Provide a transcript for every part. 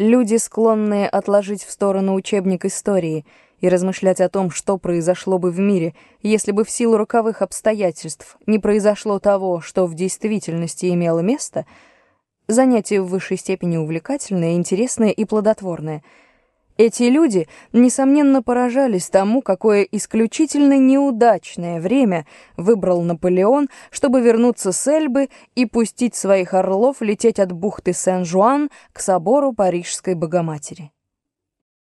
Люди, склонные отложить в сторону учебник истории и размышлять о том, что произошло бы в мире, если бы в силу роковых обстоятельств не произошло того, что в действительности имело место, занятие в высшей степени увлекательное, интересное и плодотворное — эти люди, несомненно, поражались тому, какое исключительно неудачное время выбрал Наполеон, чтобы вернуться с Эльбы и пустить своих орлов лететь от бухты Сен-Жуан к собору Парижской Богоматери.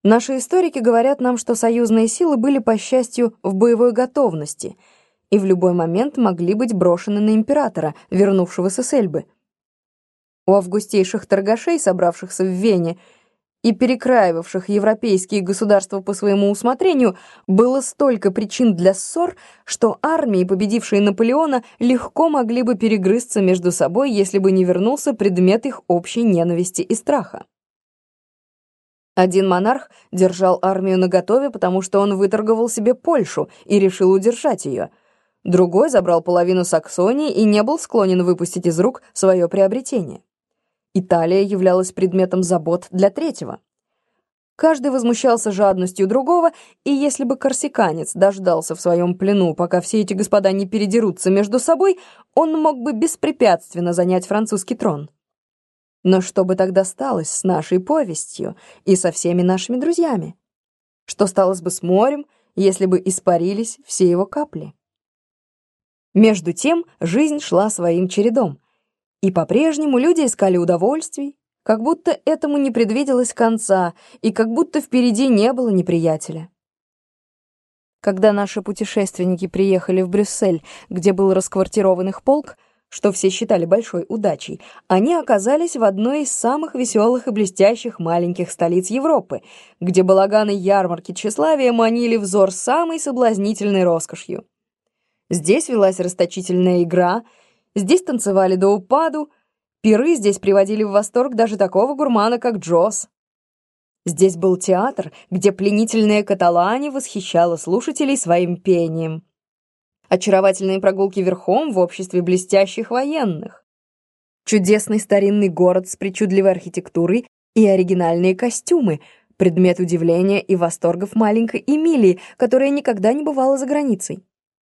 Наши историки говорят нам, что союзные силы были, по счастью, в боевой готовности и в любой момент могли быть брошены на императора, вернувшегося с Эльбы. У августейших торгашей, собравшихся в Вене, и перекраивавших европейские государства по своему усмотрению, было столько причин для ссор, что армии, победившие Наполеона, легко могли бы перегрызться между собой, если бы не вернулся предмет их общей ненависти и страха. Один монарх держал армию наготове, потому что он выторговал себе Польшу и решил удержать ее. Другой забрал половину Саксонии и не был склонен выпустить из рук свое приобретение. Италия являлась предметом забот для третьего. Каждый возмущался жадностью другого, и если бы корсиканец дождался в своем плену, пока все эти господа не передерутся между собой, он мог бы беспрепятственно занять французский трон. Но что бы тогда сталось с нашей повестью и со всеми нашими друзьями? Что сталось бы с морем, если бы испарились все его капли? Между тем жизнь шла своим чередом. И по-прежнему люди искали удовольствий, как будто этому не предвиделось конца, и как будто впереди не было неприятеля. Когда наши путешественники приехали в Брюссель, где был расквартирован их полк, что все считали большой удачей, они оказались в одной из самых веселых и блестящих маленьких столиц Европы, где балаганы ярмарки тщеславия манили взор самой соблазнительной роскошью. Здесь велась расточительная игра — Здесь танцевали до упаду, пиры здесь приводили в восторг даже такого гурмана, как Джосс. Здесь был театр, где пленительная Каталани восхищала слушателей своим пением. Очаровательные прогулки верхом в обществе блестящих военных. Чудесный старинный город с причудливой архитектурой и оригинальные костюмы, предмет удивления и восторгов маленькой Эмилии, которая никогда не бывала за границей.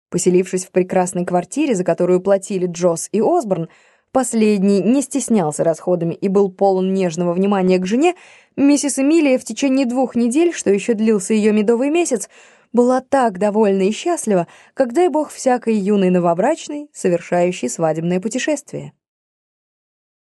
Поселившись в прекрасной квартире, за которую платили Джосс и Осборн, последний не стеснялся расходами и был полон нежного внимания к жене, миссис Эмилия в течение двух недель, что еще длился ее медовый месяц, была так довольна и счастлива, как дай бог всякой юной новобрачной, совершающей свадебное путешествие.